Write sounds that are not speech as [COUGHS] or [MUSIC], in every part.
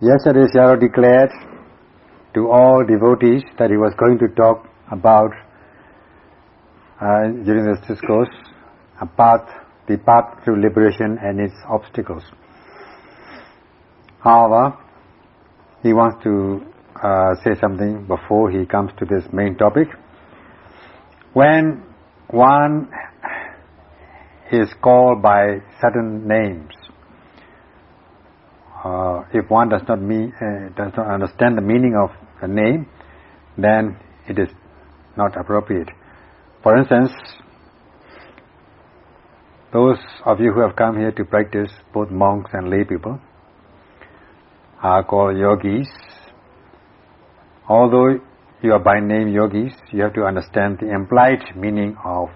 Yesterday Sayadaw declared to all devotees that he was going to talk about uh, during this discourse a path, the path to liberation and its obstacles. However, he wants to uh, say something before he comes to this main topic. When one is called by certain names, uh, if one does not mean, uh, does not understand the meaning of a name, then it is not appropriate. For instance, those of you who have come here to practice, both monks and lay people, are called yogis. Although you are by name yogis, you have to understand the implied meaning of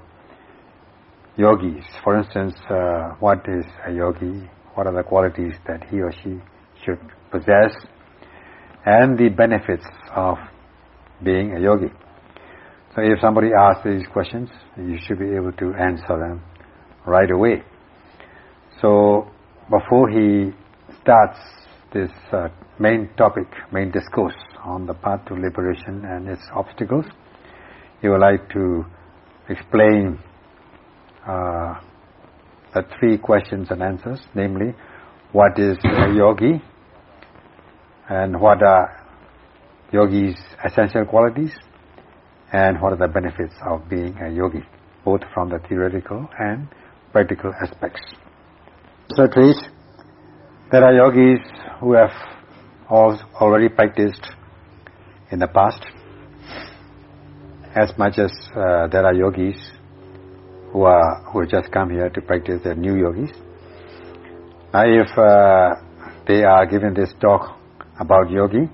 yogis. For instance, uh, what is a yogi? What are the qualities that he or she should possess? And the benefits of being a yogi. So if somebody asks these questions, you should be able to answer them right away. So before he starts this uh, main topic, main discourse on the path to liberation and its obstacles, he would like to explain uh, the three questions and answers, namely, what is a yogi? And what are yogi's essential qualities? And what are the benefits of being a yogi, both from the theoretical and practical aspects. So please, there are yogis who have already practiced in the past. As much as uh, there are yogis who are who just come here to practice the new yogis. Now if uh, they are given this talk about yogi,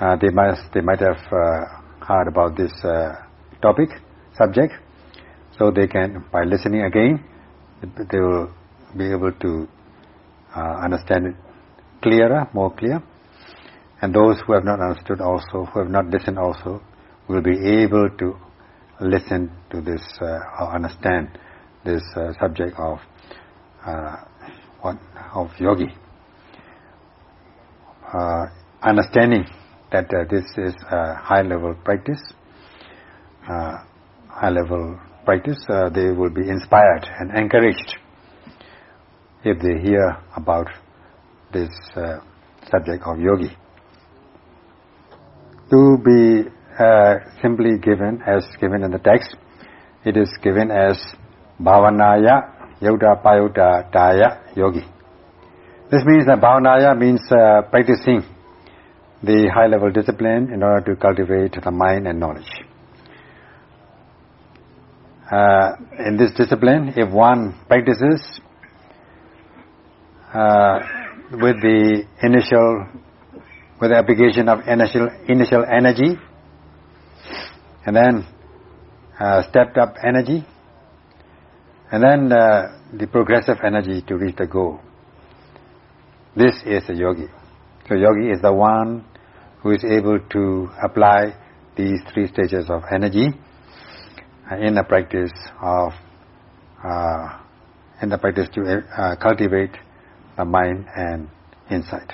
uh, they must they might have uh, heard about this uh, topic subject so they can by listening again they will be able to uh, understand it clearer more clear and those who have not understood also who have not listened also will be able to listen to this uh, or understand this uh, subject of uh, what of yogi. Uh, understanding that uh, this is a high level practice uh, high level practice they will be inspired and encouraged if they hear about this subject of yogi. To be uh, simply given as given in the text. It is given as Bhavanaya Payuta Daya Yogi. This means that Bhavanaya means uh, practicing the high-level discipline in order to cultivate the mind and knowledge. Uh, in this discipline, if one practices uh, with the initial, with the application of initial, initial energy, and then uh, stepped up energy, and then uh, the progressive energy to reach the goal. This is a yogi. So yogi is the one who is able to apply these three stages of energy uh, in the practice of uh, in the practice to uh, cultivate the mind and insight.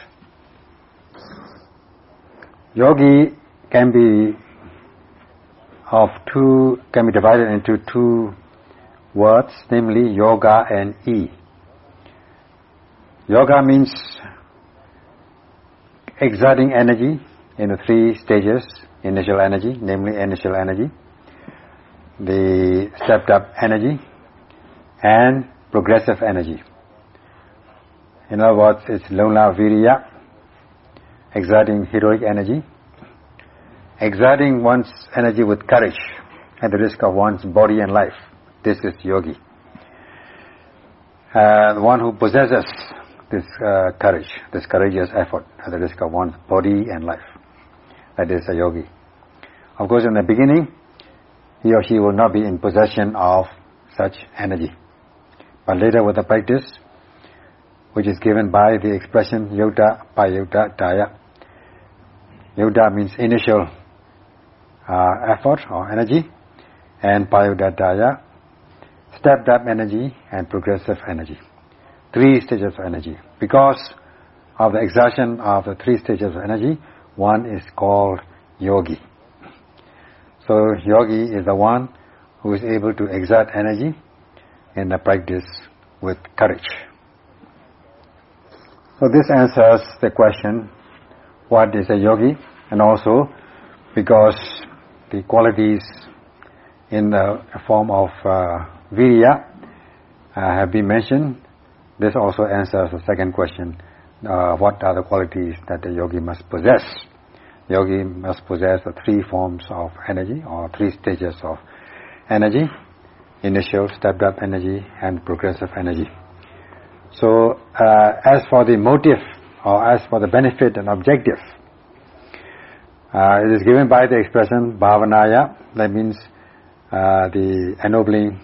Yogi can be of two can be divided into two words, namely yoga and e. Yoga means exerting energy in the three stages, initial energy, namely initial energy, the stepped up energy, and progressive energy. In other words, it's Lona Virya, exerting heroic energy, exerting one's energy with courage at the risk of one's body and life. This is yogi. Uh, the one who possesses this uh, courage, this courageous effort at the risk of one's body and life. That is a yogi. Of course, in the beginning, he or she will not be in possession of such energy. But later with the practice, which is given by the expression yota payota daya. Yota means initial uh, effort or energy and payodadaya, stepped up energy and progressive energy. Three stages of energy. Because of the exertion of the three stages of energy, one is called yogi. So yogi is the one who is able to exert energy in the practice with courage. So this answers the question, what is a yogi? And also, because the qualities in the form of uh, virya uh, have been mentioned, this also answers the second question, uh, what are the qualities that the yogi must possess? Yogi must possess the three forms of energy or three stages of energy, initial, stepped up energy and progressive energy. So uh, as for the motive or as for the benefit and objective, uh, it is given by the expression bhavanaya, that means uh, the ennobling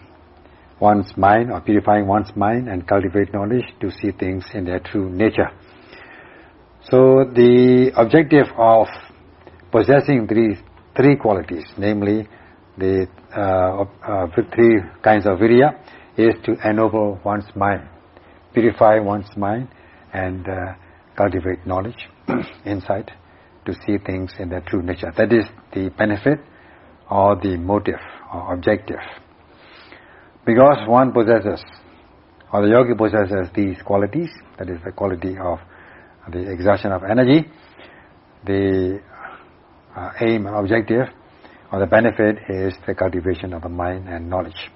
one's mind or purifying one's mind and cultivate knowledge to see things in their true nature. So the objective of possessing these three qualities, namely the uh, uh, three kinds of virya, is to ennoble one's mind, purify one's mind and uh, cultivate knowledge, [CLEARS THROAT] insight, to see things in their true nature. That is the benefit or the motive or objective. Because one possesses, or the yogi possesses these qualities, that is the quality of the exertion of energy, the uh, aim and objective or the benefit is the cultivation of the mind and knowledge.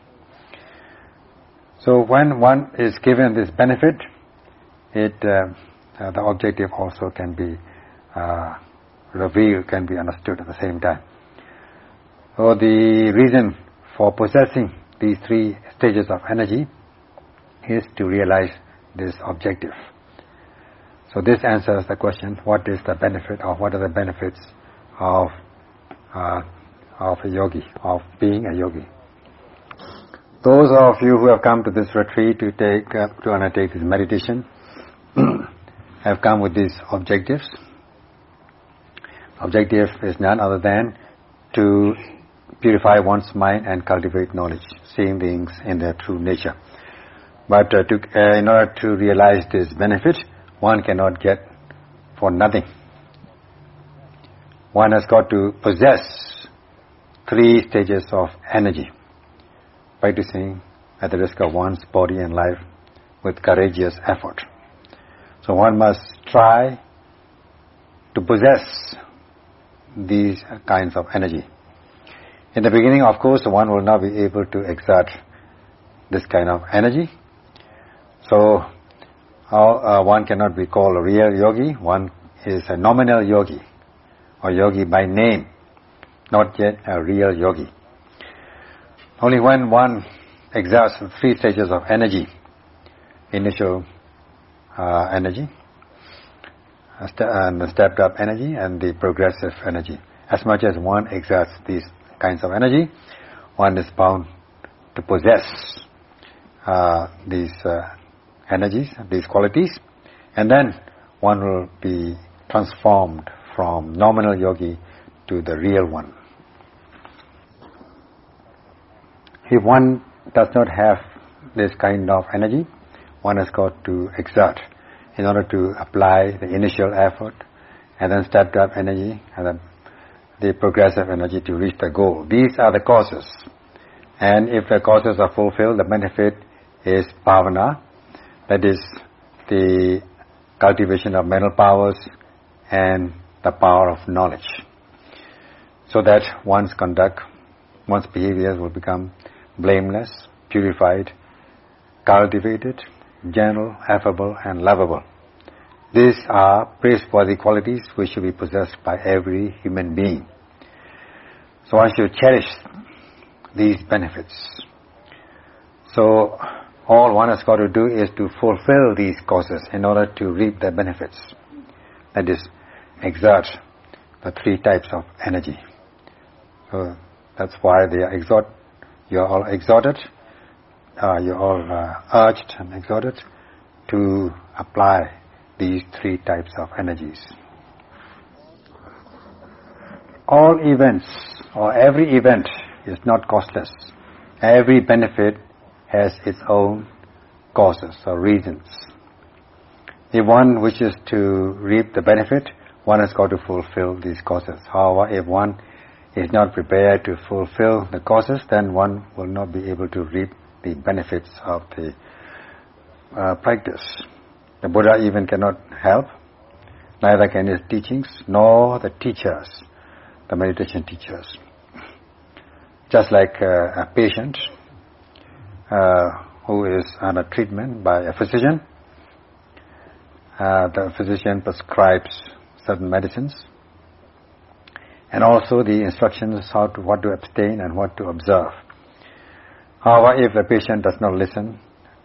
So when one is given this benefit, it uh, uh, the objective also can be uh, revealed, can be understood at the same time. So the reason for possessing these three stages of energy is to realize this objective. So this answers the question, what is the benefit or what are the benefits of uh, of a yogi, of being a yogi. Those of you who have come to this retreat to take uh, to undertake this meditation [CLEARS THROAT] have come with these objectives. Objective is none other than to purify one's mind and cultivate knowledge, seeing things in their true nature. But uh, to, uh, in order to realize this benefit, one cannot get for nothing one has got to possess three stages of energy, practicing at the risk of one's body and life with courageous effort. So one must try to possess these kinds of energy. In the beginning, of course, one will not be able to exert this kind of energy. So uh, one cannot be called a real yogi. One is a nominal yogi or yogi by name, not yet a real yogi. Only when one exerts three stages of energy, initial uh, energy, and the stepped up energy and the progressive energy. As much as one exerts these kinds of energy, one is bound to possess uh, these uh, energies, these qualities, and then one will be transformed from nominal yogi to the real one. If one does not have this kind of energy, one has got to exert in order to apply the initial effort and then step up energy and then the progressive energy to reach the goal. These are the causes. And if the causes are fulfilled, the benefit is bhavana, that is the cultivation of mental powers and the power of knowledge so that one's conduct, one's behaviors will become blameless, purified, cultivated, gentle, affable and lovable. These are praiseworthy qualities which should be possessed by every human being. So one should cherish these benefits. So all one has got to do is to fulfill these causes in order to reap the benefits. That is, exert the three types of energy. So that's why they are exhort, you're all exhorted, uh, you're all uh, urged and exhorted to apply these three types of energies. All events or every event is not costless. Every benefit has its own causes or reasons. If one wishes to reap the benefit, one has got to fulfill these causes. However, if one is not prepared to fulfill the causes, then one will not be able to reap the benefits of the uh, practice. The Buddha even cannot help, neither can his teachings, nor the teachers, the meditation teachers. Just like uh, a patient uh, who is under treatment by a physician, uh, the physician prescribes certain medicines, and also the instructions how to what to abstain and what to observe. However, if the patient does not listen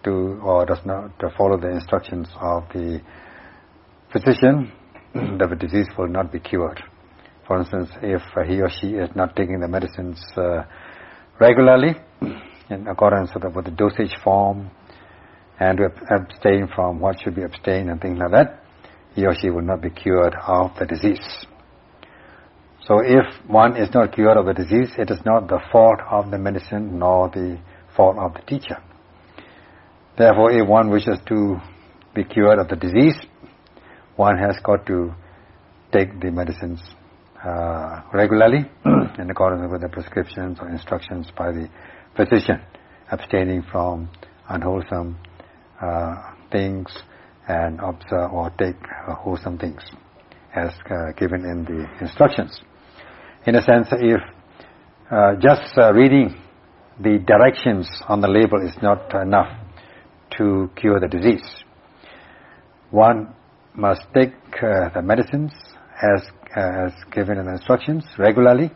to or does not follow the instructions of the physician, [CLEARS THROAT] the disease will not be cured. For instance, if he or she is not taking the medicines uh, regularly, [CLEARS THROAT] in accordance with the, with the dosage form, and abstain from what should be abstained and things like that, he or she will not be cured of the disease. So if one is not cured of the disease, it is not the fault of the medicine nor the fault of the teacher. Therefore, if one wishes to be cured of the disease, one has got to take the medicines uh, regularly [CLEARS THROAT] in accordance with the prescriptions or instructions by the physician, abstaining from unwholesome uh, things and observe or take uh, wholesome things as uh, given in the instructions. In a sense, if uh, just uh, reading the directions on the label is not enough to cure the disease, one must take uh, the medicines as as given in the instructions regularly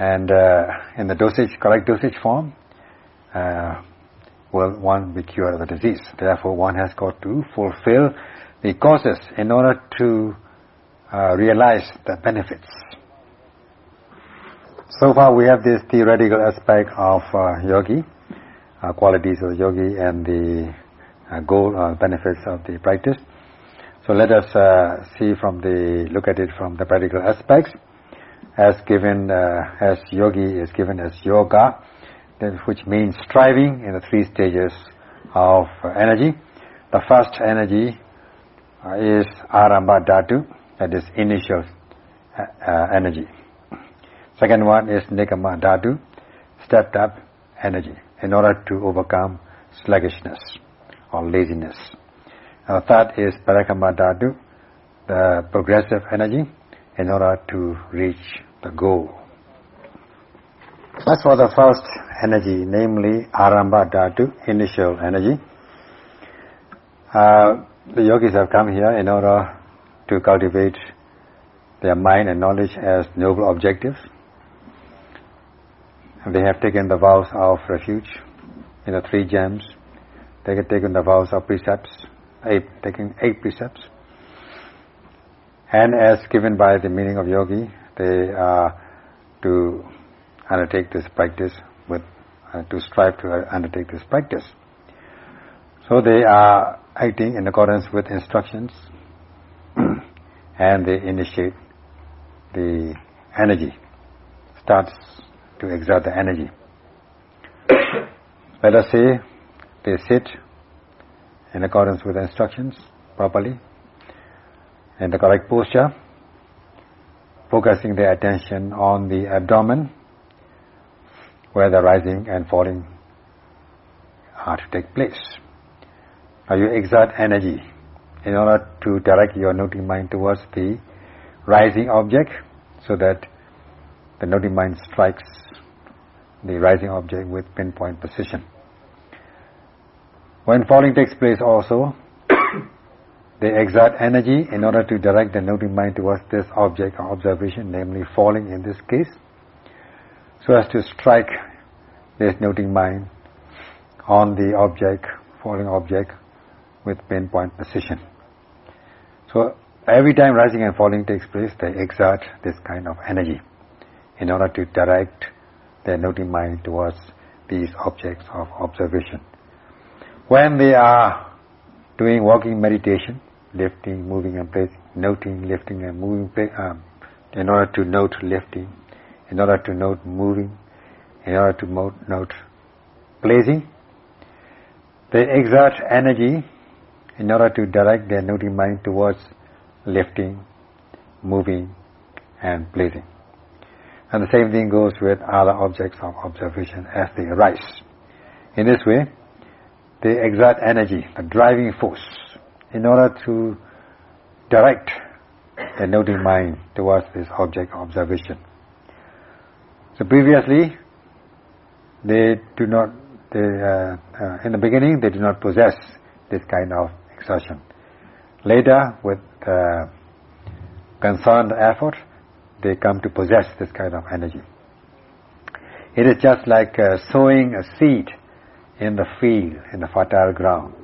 and uh, in the dosage correct dosage form uh, will one be cured of the disease. Therefore one has got to fulfill the causes in order to uh, realize the benefits so far we have this theoretical aspect of uh, yogi uh, qualities of yogi and the uh, goal uh, benefits of the practice. So let us uh, see from the look at it from the practical aspects. As given uh, as yogi is given as yoga which means striving in the three stages of energy. The first energy is arambha dhatu that is initial energy second one is nikama dhatu stepped up energy in order to overcome sluggishness or laziness third is parakama dhatu the progressive energy in order to reach the goal. As for the first energy, namely Arambha Dhatu, initial energy, uh, the yogis have come here in order to cultivate their mind and knowledge as noble objectives. They have taken the vows of refuge in the three gems. They have taken the vows of precepts, eight, taking eight precepts. And as given by the meaning of yogi, they are to undertake this practice with, uh, to strive to undertake this practice. So they are acting in accordance with instructions [CLEARS THROAT] and they initiate the energy, starts to exert the energy. [COUGHS] Let us say they sit in accordance with the instructions properly, in the correct posture, focusing their attention on the abdomen, where the rising and falling are to take place. Now you exert energy in order to direct your noting mind towards the rising object so that the noting mind strikes the rising object with pinpoint precision. When falling takes place also, [COUGHS] they exert energy in order to direct the noting mind towards this object or observation, namely falling in this case, so as to strike this noting mind on the object, falling object, with pinpoint precision. So every time rising and falling takes place, they exert this kind of energy in order to direct their noting mind towards these objects of observation. When they are doing walking meditation, lifting, moving and placing, noting, lifting and moving, um, in order to note lifting, in order to note moving, in order to note placing. They exert energy in order to direct their noting mind towards lifting, moving, and pleasing. And the same thing goes with other objects of observation as they arise. In this way, they exert energy, a driving force, in order to direct the noting mind towards this object of observation. So previously, they do not, they, uh, uh, in the beginning, they do not possess this kind of exertion. Later, with uh, concerned effort, they come to possess this kind of energy. It is just like uh, sowing a seed in the field, in the fertile ground.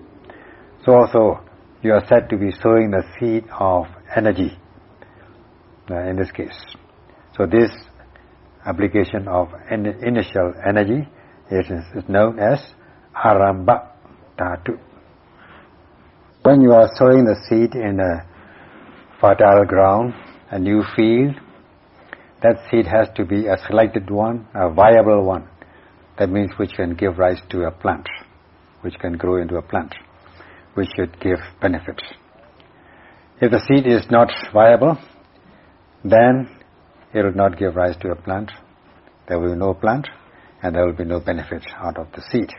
So also, you are said to be sowing the seed of energy, uh, in this case. So this application of initial energy is, is known as arambha dhatu. When you are sowing the seed in a fertile ground, a new field, that seed has to be a selected one, a viable one. That means which can give rise to a plant, which can grow into a plant, which should give benefits. If the seed is not viable, then it will not give rise to a plant. There will be no plant, and there will be no benefit out of the seed.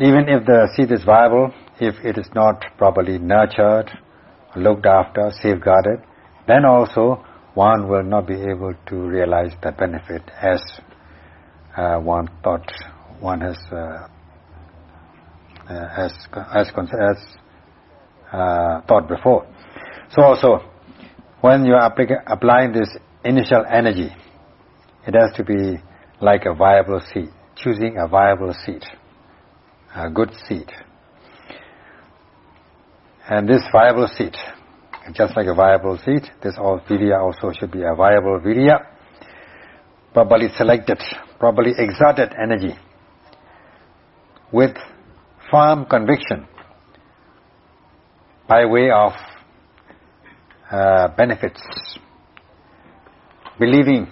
Even if the seed is viable, if it is not properly nurtured, looked after, safeguarded, then also one will not be able to realize the benefit as uh, one thought one has uh, uh, as as as uh, thought before. So also, when you are applying this initial energy, it has to be like a viable seed, choosing a viable seed, a good seed. And this viable seed just like a viable seed, this all virya also should be a viable virya, properly selected, properly exerted energy, with firm conviction, by way of uh, benefits, believing,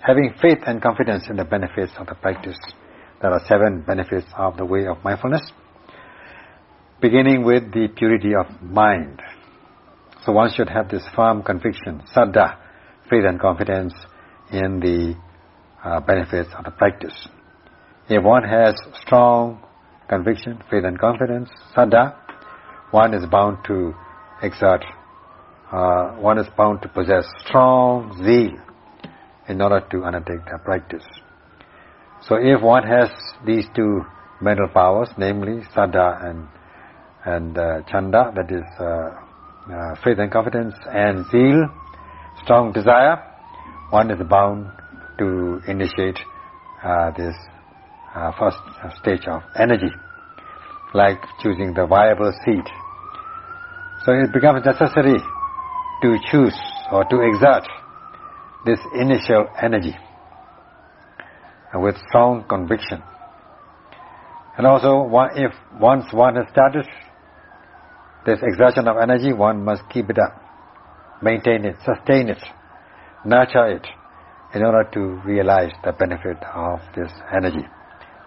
having faith and confidence in the benefits of the practice. There are seven benefits of the way of mindfulness, beginning with the purity of mind, so one should have this firm conviction, saddha, faith and confidence in the uh, benefits of the practice. If one has strong conviction, faith and confidence, saddha, one is bound to exert, uh, one is bound to possess strong zeal in order to undertake the practice. So if one has these two mental powers, namely saddha and and uh, chanda, that is uh, uh, faith and confidence and zeal, strong desire, one is bound to initiate uh, this uh, first stage of energy, like choosing the viable seed. So it becomes necessary to choose or to exert this initial energy with strong conviction. And also, if once one has started this exertion of energy, one must keep it up, maintain it, sustain it, nurture it, in order to realize the benefit of this energy.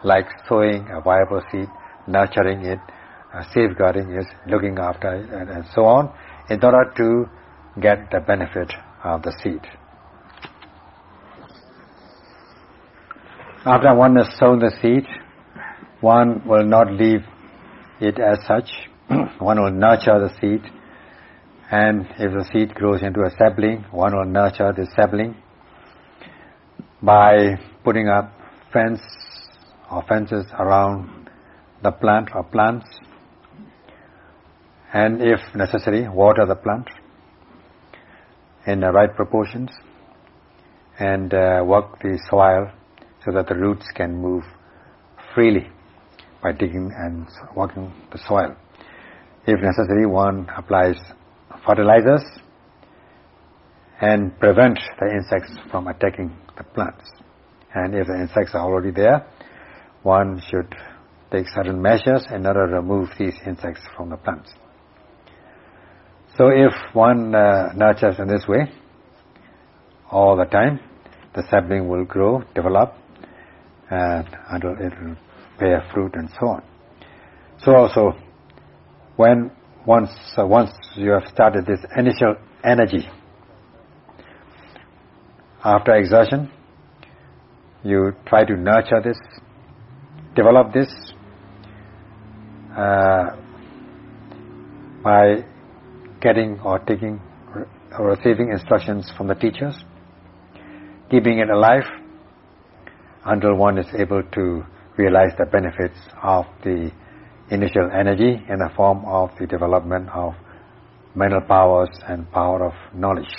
Like sowing a viable seed, nurturing it, uh, safeguarding it, looking after it, and, and so on, in order to get the benefit of the seed. After one has sown the seed, one will not leave it as such, [CLEARS THROAT] one will nurture the seed and if the seed grows into a sapling, one will nurture the sapling by putting up fence or fences around the plant or plants and if necessary water the plant in the right proportions and uh, work the soil so that the roots can move freely by digging and working the soil. If necessary, one applies fertilizers and prevent the insects from attacking the plants. And if the insects are already there, one should take certain measures in order to remove these insects from the plants. So if one uh, nurtures in this way all the time, the sapling will grow, develop, and it will bear fruit and so on. So also, when once uh, once you have started this initial energy, after exertion, you try to nurture this, develop this. Uh, by getting or taking or receiving instructions from the teachers, keeping it alive until one is able to realize the benefits of the initial energy in the form of the development of mental powers and power of knowledge.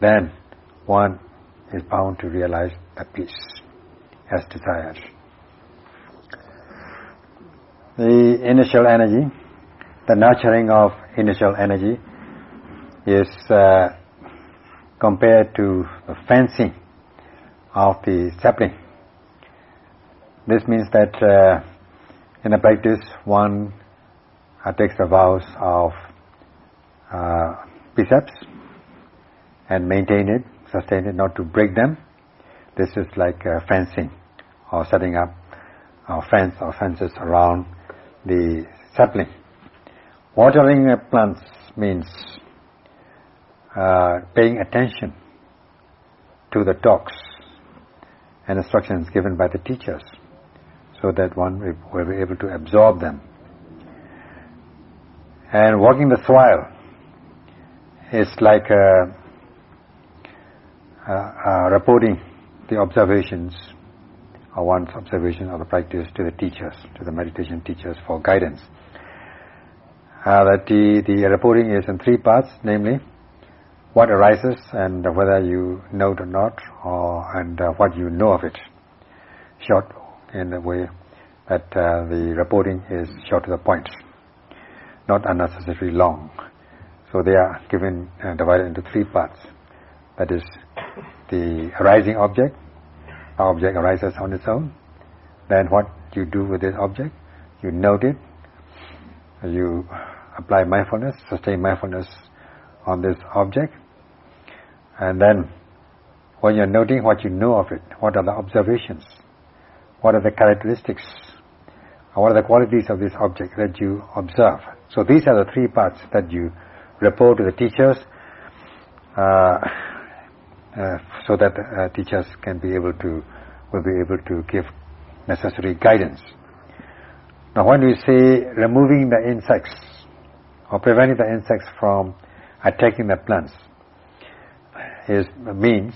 Then one is bound to realize the peace as desired. The initial energy, the nurturing of initial energy is uh, compared to the fencing of the sapling. This means that uh, in a practice one uh, takes the vows of uh, precepts and maintain it, sustain it, not to break them. This is like uh, fencing or setting up a fence or fences around the sapling. Watering plants means uh, paying attention to the talks and instructions given by the teachers so that one will be able to absorb them. And walking the soil is like uh, uh, uh, reporting the observations or one's observation of the practice to the teachers, to the meditation teachers for guidance. Uh, that the, the reporting is in three parts, namely what arises and whether you know it or not, or and uh, what you know of it. Short in a way that uh, the reporting is short to the point, not unnecessarily long. So they are given uh, divided into three parts. That is the arising object. Object arises on its own. Then what you do with this object, you note it. You apply mindfulness, sustain mindfulness on this object. And then when you're noting what you know of it, what are the observations, what are the characteristics, what are the qualities of this object that you observe. So these are the three parts that you report to the teachers uh, uh, so that uh, teachers can be able to, will be able to give necessary guidance. Now when we say removing the insects or preventing the insects from attacking the plants is means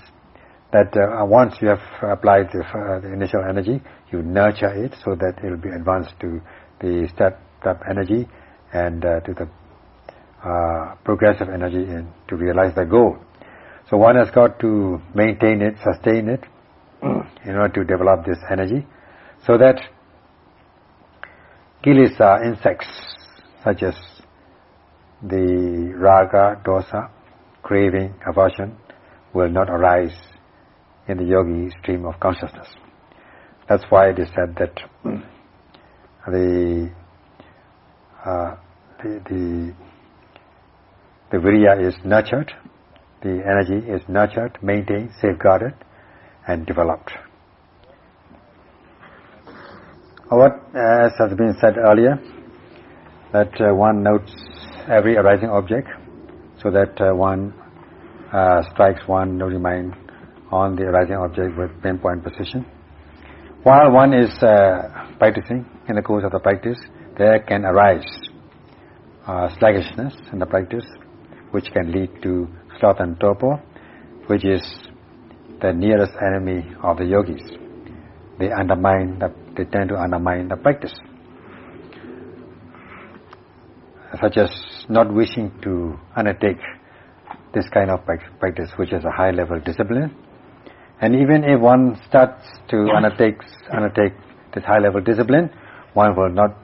that uh, once you have applied the, uh, the, initial energy, you nurture it so that it will be advanced to the step step energy and uh, to the uh, progressive energy in, to realize the goal. So one has got to maintain it, sustain it, [CLEARS THROAT] in order to develop this energy, so that kilesa insects such as the raga, dosa, craving, aversion will not arise in the yogi stream of consciousness. That's why it is said that [CLEARS THROAT] the, uh, the, the, the virya is nurtured, the energy is nurtured, maintained, safeguarded and developed. What, as has been said earlier, that uh, one notes every arising object so that uh, one uh, strikes one noting mind on the arising object with pinpoint precision. While one is uh, practicing in the course of the practice, there can arise uh, sluggishness in the practice, which can lead to sloth and torpor, which is the nearest enemy of the yogis. They undermine, the, they tend to undermine the practice. Such as not wishing to undertake this kind of practice, which is a high level discipline. And even if one starts to undertake, undertake this high level discipline, one will not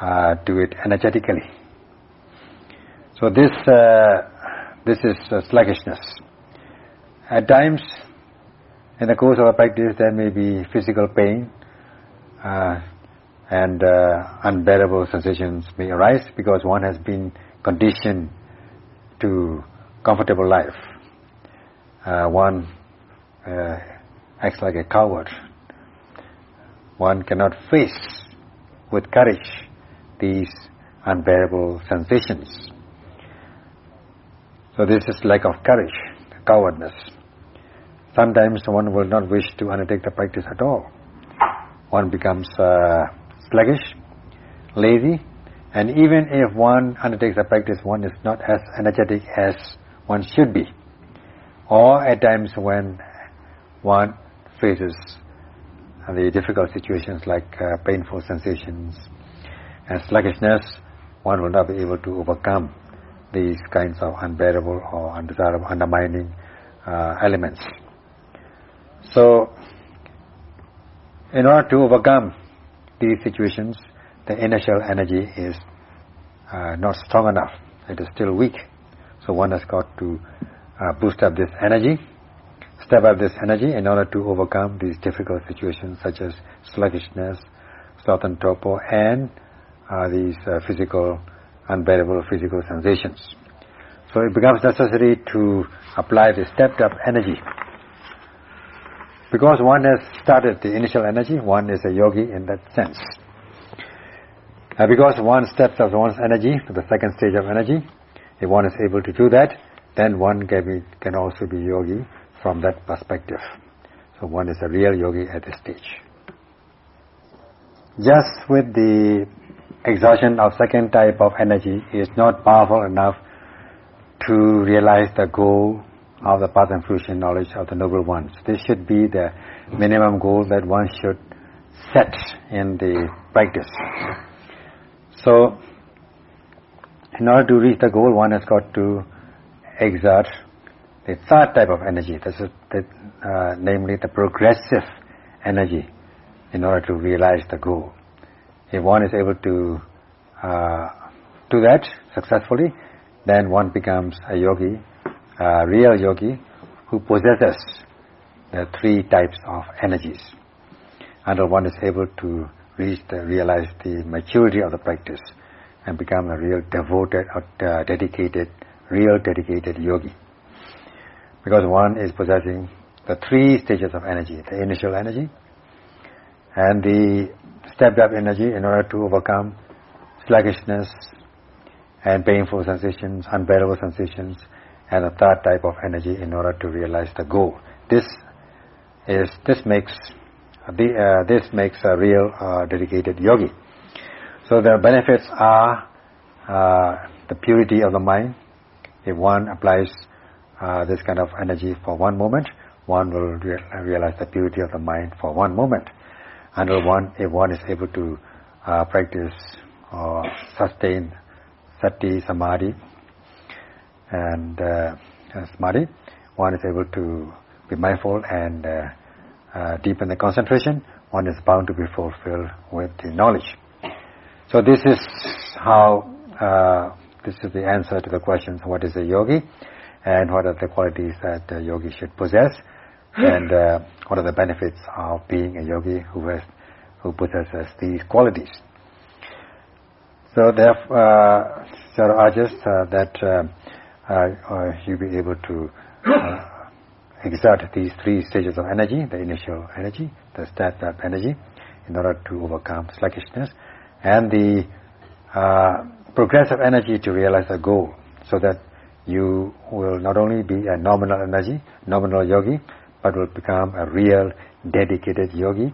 uh, do it energetically. So this, uh, this is uh, sluggishness. At times, in the course of a practice, there may be physical pain, uh, and uh, unbearable sensations may arise because one has been conditioned to comfortable life. Uh, one uh, acts like a coward. One cannot face with courage these unbearable sensations. So this is lack of courage, cowardness. Sometimes one will not wish to undertake the practice at all. One becomes uh, sluggish, lazy, and even if one undertakes the practice, one is not as energetic as one should be. Or at times when one faces the difficult situations like uh, painful sensations and sluggishness, one will not be able to overcome these kinds of unbearable or undesirable, undermining uh, elements. So, in order to overcome these situations, the initial energy is uh, not strong enough. It is still weak. So one has got to uh, boost up this energy, step up this energy in order to overcome these difficult situations such as sluggishness, sloth and torpor, and uh, these uh, physical, unbearable physical sensations. So it becomes necessary to apply the stepped up energy. Because one has started the initial energy, one is a yogi in that sense. Uh, because one steps up one's energy to the second stage of energy, if one is able to do that, then one can, be, can also be yogi from that perspective. So one is a real yogi at this stage. Just with the exhaustion of second type of energy is not powerful enough to realize the goal of the path and fruition knowledge of the noble ones. This should be the minimum goal that one should set in the practice. So, in order to reach the goal, one has got to exert the third type of energy, this is uh, namely the progressive energy, in order to realize the goal. If one is able to uh, do that successfully, then one becomes a yogi, a real yogi, who possesses the three types of energies. Until one is able to reach the, realize the maturity of the practice and become a real devoted or uh, dedicated, real dedicated yogi. Because one is possessing the three stages of energy, the initial energy and the stepped up energy in order to overcome sluggishness and painful sensations, unbearable sensations, and a third type of energy in order to realize the goal. This is this makes the, uh, this makes a real uh, dedicated yogi. So the benefits are uh, the purity of the mind. If one applies uh, this kind of energy for one moment, one will realize the purity of the mind for one moment. Until one, if one is able to uh, practice or sustain sati, samadhi, and uh, samadhi, one is able to be mindful and uh, deepen the concentration, one is bound to be fulfilled with the knowledge. So this is how, uh, this is the answer to the question, what is a yogi, and what are the qualities that a yogi should possess, [LAUGHS] and uh, what are the benefits of being a yogi who has, who possesses these qualities. So therefore, uh, Sarah urges uh, that uh, uh, you be able to uh, exert these three stages of energy, the initial energy, the stepped up energy, in order to overcome sluggishness, and the uh, progressive energy to realize a goal, so that you will not only be a nominal energy, nominal yogi, but will become a real dedicated yogi,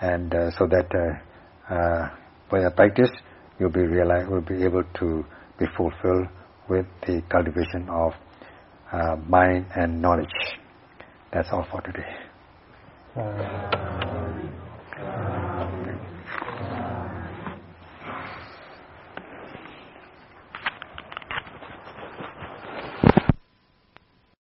and uh, so that uh, uh, by the practice you'll be realize, will be able to be fulfilled with the cultivation of uh, mind and knowledge. That's all for today. Uh,